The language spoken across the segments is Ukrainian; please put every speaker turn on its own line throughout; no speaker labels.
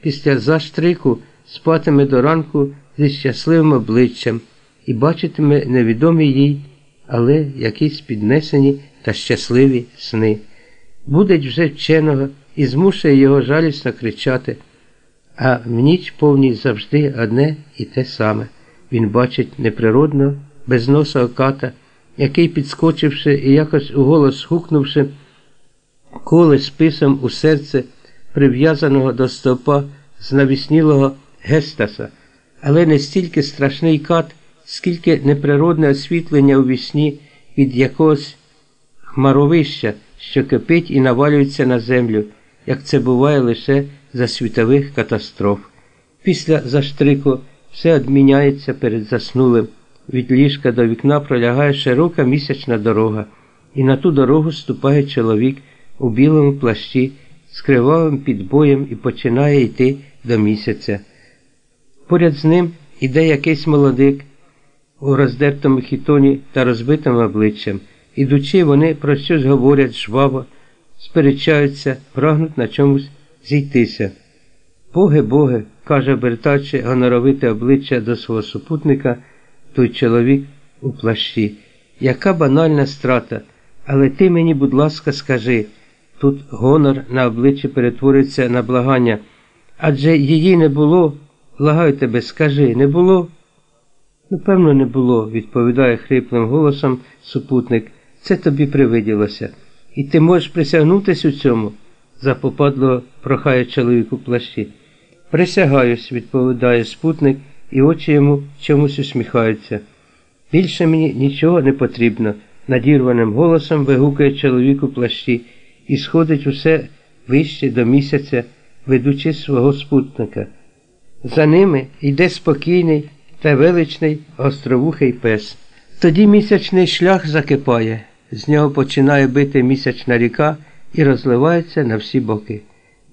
після заштрику спатиме до ранку зі щасливим обличчям і бачитиме невідомі їй, але якісь піднесені та щасливі сни. Будить вже вченого і змушує його жалісно кричати, а в ніч повній завжди одне і те саме. Він бачить неприродного, безносого ката, який, підскочивши і якось уголос гукнувши, коле списом у серце прив'язаного до стовпа знавіснілого Гестаса, але не стільки страшний кат, скільки неприродне освітлення у вісні від якогось хмаровища, що кипить і навалюється на землю, як це буває лише за світових катастроф. Після заштрику все одміняється перед заснулим. Від ліжка до вікна пролягає широка місячна дорога, і на ту дорогу ступає чоловік у білому плащі з кривавим підбоєм і починає йти до місяця. Поряд з ним іде якийсь молодик у роздертому хітоні та розбитим обличчям. Ідучи, вони про щось говорять жваво, сперечаються, прагнуть на чомусь зійтися. Боги, боги, каже, обертаючи гоноровите обличчя до свого супутника, той чоловік у плащі. Яка банальна страта, але ти мені, будь ласка, скажи. Тут гонор на обличчі перетвориться на благання. Адже її не було. Благаю тебе, скажи, не було? Напевно, не було, відповідає хриплим голосом супутник. Це тобі привиділося. І ти можеш присягнутися у цьому? запопадло прохає чоловік у плащі. Присягаюсь, відповідає спутник, і очі йому чомусь усміхаються. Більше мені нічого не потрібно, надірваним голосом вигукає чоловік у плащі і сходить усе вище до місяця, ведучи свого спутника. За ними йде спокійний та величний островухий пес. Тоді місячний шлях закипає, з нього починає бити місячна ріка і розливається на всі боки.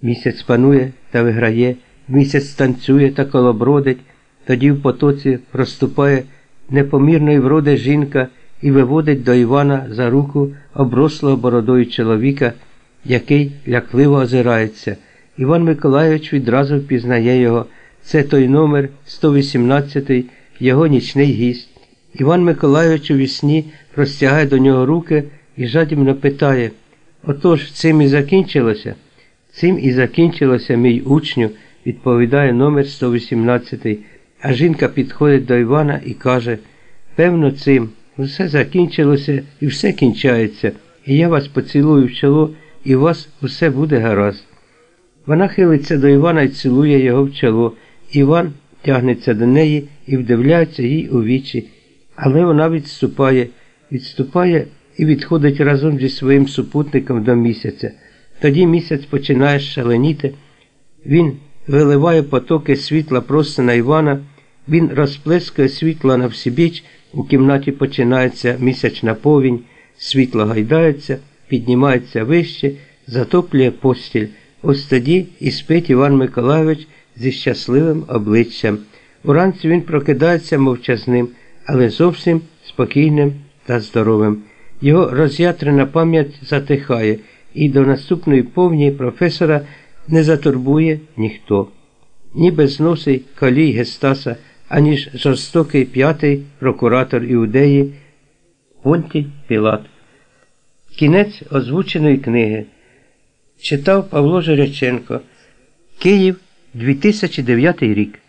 Місяць панує та виграє, місяць танцює та колобродить, тоді в потоці проступає непомірної вроди жінка і виводить до Івана за руку оброслого бородою чоловіка, який лякливо озирається. Іван Миколайович відразу впізнає його. Це той номер 118, його нічний гість. Іван Миколайович у вісні простягає до нього руки і жадібно питає Отож, цим і закінчилося? Цим і закінчилося мій учню, відповідає номер 118. А жінка підходить до Івана і каже Певно, цим все закінчилося і все кінчається, і я вас поцілую в чоло, і у вас усе буде гаразд. Вона хилиться до Івана і цілує його в чоло. Іван тягнеться до неї і вдивляється їй у вічі, але вона відступає, відступає і відходить разом зі своїм супутником до місяця. Тоді місяць починає шаленіти. Він виливає потоки світла просто на Івана, він розплескує світло на всібіч, у кімнаті починається місячна повінь, світло гайдається, піднімається вище, затоплює постіль. Ось тоді і спить Іван Миколайович зі щасливим обличчям. Уранці він прокидається мовчазним, але зовсім спокійним та здоровим. Його роз'ятрена пам'ять затихає, і до наступної повні професора не затурбує ніхто. Ні безносий калій Гестаса, аніж жорстокий п'ятий прокуратор Іудеї Понтій Пілат. Кінець озвученої книги читав Павло Жиряченко. Київ 2009 рік.